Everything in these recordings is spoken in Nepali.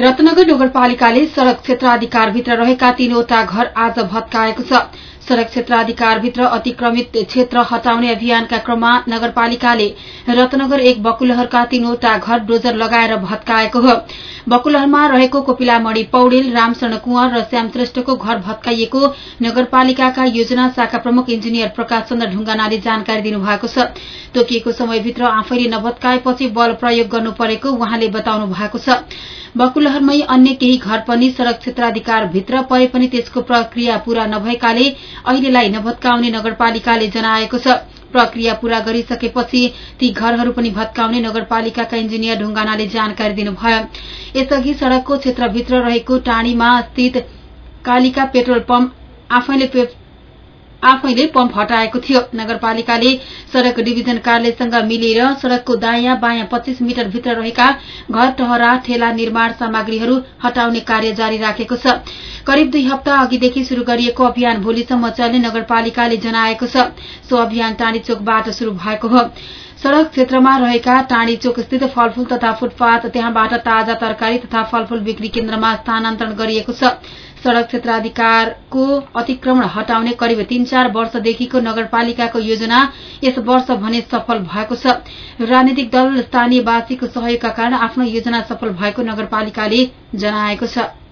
रत्नगर नगरपालिकाले सड़क क्षेत्राधिकारभित्र रहेका तीनवटा घर आज भत्काएको छ। सड़क क्षेत्राधिकारभित्र अतिक्रमित क्षेत्र हटाउने अभियानका क्रममा नगरपालिकाले रत्नगर एक बकुलहरका तीनवटा घर डोजर लगाएर भत्काएको हो। बकुलहरमा रहेको कोपिलामणि पौडेल रामशरण कुंवर र श्याम श्रेष्ठको घर भत्काइएको नगरपालिकाका योजना शाखा प्रमुख इन्जिनियर प्रकाश चन्द्र ढुंगानाले जानकारी दिनुभएको छ। तोकिएको समयभित्र आफैले नभत्काएपछि बल प्रयोग गर्नु परेको उहाँले बताउनु भएको छ। बकुलहरमै अन्य केही घर पनि सड़क क्षेत्राधिकारभित्र परे पनि त्यसको प्रक्रिया पूरा नभएकाले अहिलेलाई नभत्काउने नगरपालिकाले जनाएको छ। प्रक्रिया पूरा गरिसकेपछि ती घरहरू पनि भत्काउने नगरपालिकाका इन्जिनियर ढुंगानाले जानकारी दिनुभयो। यसअघि सड़कको क्षेत्रभित्र रहेको टाँडीमा स्थित कालिका पेट्रोल पम्प आफैले आफैले पम्प हटाएको थियो। नगरपालिकाले सड़क डिभिजन कार्यालयसँग मिलेर सड़कको दायाँ बायाँ पच्चीस मिटर भित्र रहेका घर टहरा ठेला निर्माण सामग्रीहरू हटाउने कार्य जारी राखेको छ। करिब दुई हप्ता अघिदेखि शुरू गरिएको अभियान भोलिसम्म चल्ने नगरपालिकाले जनाएको छ। सो अभियान टाँडी चोकबाट शुरू भएको हो। सड़क क्षेत्रमा रहेका टाँडी चोक स्थित फलफूल तथा फुटपाथ त्यहाँबाट ताजा तरकारी तथा फलफूल बिक्री केन्द्रमा स्थानान्तरण गरिएको छ। सड़क क्षेत्राधिकारको अतिक्रमण हटाउने करिब तीन चार वर्षदेखिको नगरपालिकाको योजना यस वर्ष भने सफल भएको छ। राजनीतिक दल स्थानीयवासीको सहयोगका कारण आफ्नो योजना सफल भएको नगरपालिकाले जनाएको छ।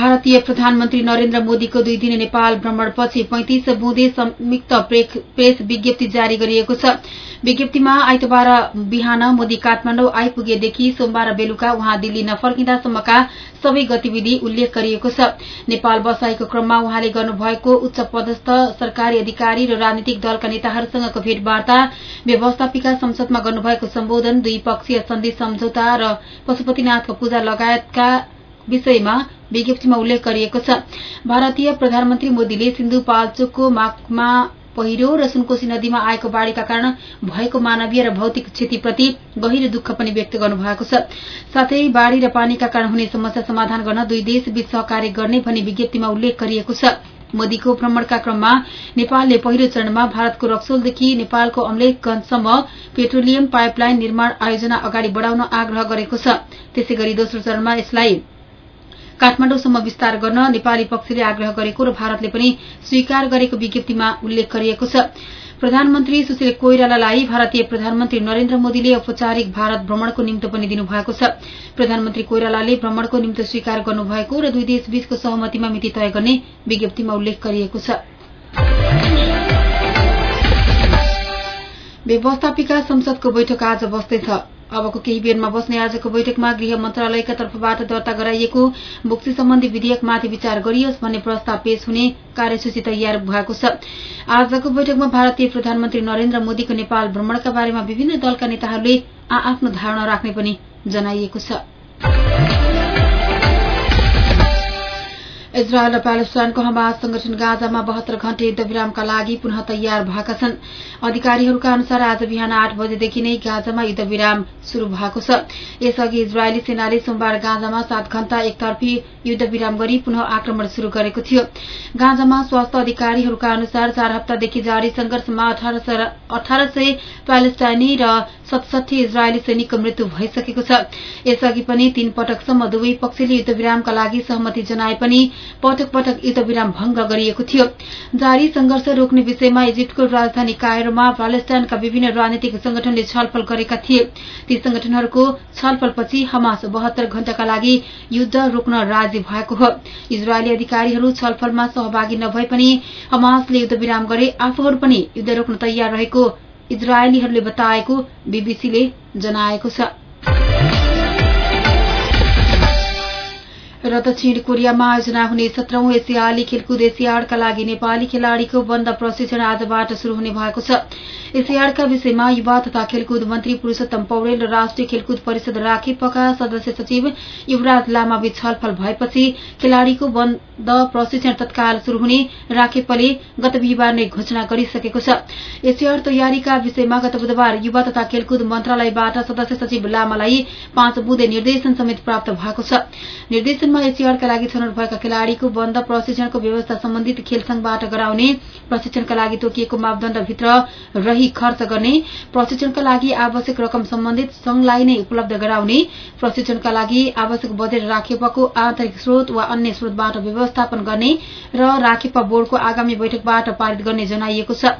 भारतीय प्रधानमन्त्री नरेन्द्र मोदीको दुई दिने नेपाल भ्रमणपछि पैंतिस बुँदे संयुक्त प्रेस विज्ञप्ति जारी गरिएको छ। विज्ञप्तिमा आइतबार बिहान मोदी काठमाडौँ आइपुगेदेखि सोमबार बेलुका उहाँ दिल्ली नफर्किँदासम्मका सबै गतिविधि उल्लेख गरिएको छ। नेपाल बसाईको क्रममा उहाँले गर्नुभएको उच्च पदस्थ सरकारी अधिकारी र राजनीतिक दलका नेताहरूसँगको भेटवार्ता व्यवस्थापिका संसदमा गर्नुभएको सम्बोधन द्विपक्षीय सन्धि सम्झौता र पशुपतिनाथको पूजा लगायतका विषयमा विज्ञप्तिमा उल्लेख गरिएको छ। भारतीय प्रधानमन्त्री मोदीले सिन्धुपाल्चोकको माकमा पहिरो र सुनकोशी नदीमा आएको बाढ़ीका कारण भएको मानवीय र भौतिक क्षतिप्रति गहिरो दुःख पनि व्यक्त गर्नुभएको छ। साथै बाढ़ी र पानीका कारण हुने समस्या समाधान गर्न दुई देशबीच सहकार्य गर्ने भनी विज्ञप्तिमा उल्लेख गरिएको छ। मोदीको भ्रमणका क्रममा नेपालले पहिलो चरणमा भारतको रक्सोलदेखि नेपालको अम्लेखगंजसम्म पेट्रोलियम पाइपलाइन निर्माण आयोजना अगाडि बढ़ाउन आग्रह गरेको छ। त्यसै गरी दोस्रो चरणमा यसलाई काठमाडौँसम्म विस्तार गर्न नेपाली पक्षले आग्रह गरेको र भारतले पनि स्वीकार गरेको विज्ञप्तिमा उल्लेख गरिएको छ। प्रधानमन्त्री सुशील कोइरालालाई भारतीय प्रधानमन्त्री नरेन्द्र मोदीले औपचारिक भारत भ्रमणको निम्तो पनि दिनुभएको छ। प्रधानमन्त्री कोइरालाले भ्रमणको निम्तो स्वीकार गर्नुभएको र दुई देश बीचको सहमतिमा मिति तय गर्ने विज्ञप्तिमा उल्लेख गरिएको छ। व्यवस्थापिका संसदको बैठक आज बस्दैछ। अबको केही बेरमा बस्ने आजको बैठकमा गृह मन्त्रालयका तर्फबाट दर्ता गराइएको मुक्ति सम्बन्धी विधेयकमाथि विचार गरियोस् भन्ने प्रस्ताव पेश हुने कार्यसूची तयार भएको छ। आजको बैठकमा भारतीय प्रधानमन्त्री नरेन्द्र मोदीको नेपाल भ्रमणका बारेमा विभिन्न दलका नेताहरूले आ आफ्नो धारणा राख्ने पनि जनाइएको छ। इजरायल र प्यालेस्टाइनको हमास संगठन गाजामा बहत्तर घण्टे युद्धविरामका लागि पुनः तयार भएका छन्। अधिकारीहरूका अनुसार आज बिहान आठ बजेदेखि नै गाजामा युद्धविराम शुरू भएको छ। यसअघि इजरायली सेनाले सोमबार गाजामा सात घण्टा एकतर्फी युद्धविराम गरी पुनः आक्रमण शुरू गरेको थियो। गाजामा स्वास्थ्य अधिकारीहरूका अनुसार चार हप्तादेखि जारी संघर्षमा अठार सय प्यालेस्टाइनी र सतसठी इजरायली सैनिकको मृत्यु भइसकेको छ। यसअघि पनि तीन पटकसम्म दुवै पक्षले युद्धविरामका लागि सहमति जनाए पनि पटक पटक युद्धविराम भंग गरिएको थियो। जारी संघर्ष रोक्ने विषयमा इजिप्टको राजधानी कायरोमा प्यालेस्टाइनका विभिन्न राजनीतिक संगठनले छलफल गरेका थिए। ती संगठनहरूको छलफलपछि हमास बहत्तर घण्टाका लागि युद्ध रोक्न राजी भएको हो। इजरायली अधिकारीहरू छलफलमा सहभागी नभए पनि हमासले युद्धविराम गरे। आफूहरू पनि युद्ध रोक्न तयार रहेको इजरायलीहरूले बताएको बीबीसीले जनाएको छ। र दक्षिण कोरियामा आयोजना हुने सत्रौं एसियाली खेलकुद एसियाडका लागि नेपाली खेलाड़ीको बन्द प्रशिक्षण आजबाट शुरू हुने भएको छ। एसियाडका विषयमा युवा तथा खेलकुद मन्त्री पुरूषोत्तम पौडेल र राष्ट्रिय खेलकुद परिषद राखेपका सदस्य सचिव युवराज लामाबीच छलफल भएपछि खेलाड़ीको बन्द प्रशिक्षण तत्काल शुरू हुने राखेपले गत बिहिबार नै घोषणा गरिसकेको छ। एसियाड तयारीका विषयमा गत बुधबार युवा तथा खेलकुद मन्त्रालयबाट सदस्य सचिव लामालाई पाँच बुधे निर्देशन समेत प्राप्त भएको छ। निर्देशनमा एसियाडका लागि छनौट भएका खेलाड़ीको बन्द प्रशिक्षणको व्यवस्था सम्बन्धित खेल संघबाट गराउने प्रशिक्षणका लागि तोकिएको मापदण्डभित्र रही खर्च गर्ने प्रशिक्षणका लागि आवश्यक रकम सम्बन्धित संघलाई नै उपलब्ध गराउने प्रशिक्षणका लागि आवश्यक बजेट राखेपाको आन्तरिक स्रोत वा अन्य स्रोतबाट व्यवस्थापन गर्ने र राखेपा बोर्डको आगामी बैठकबाट पारित गर्ने जनाइएको छ।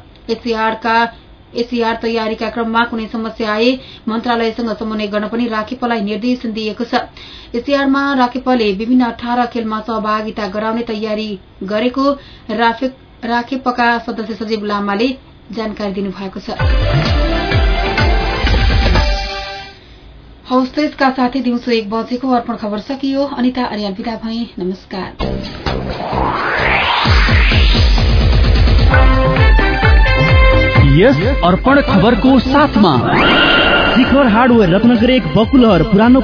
एसिआर तयारीका क्रममा कुनै समस्या आए मन्त्रालयसँग समन्वय गर्न पनि राखेपलाई निर्देशन दिएको छ। एसिआरमा राखेपले विभिन्न अठार खेलमा सहभागिता गराउने तयारी गरेको राखेपका सदस्य सचिव लामाले जानकारी दिनुभएको छ। हौस् यसका साथै दिउँसो एक बजेको अर्पण खबर सकियो। अनिता अर्याल विदा भए। नमस्कार। यस अर्पण खबरको साथमा। शिखर हार्डवेयर रत्नगर एक बकुलहर पुरानो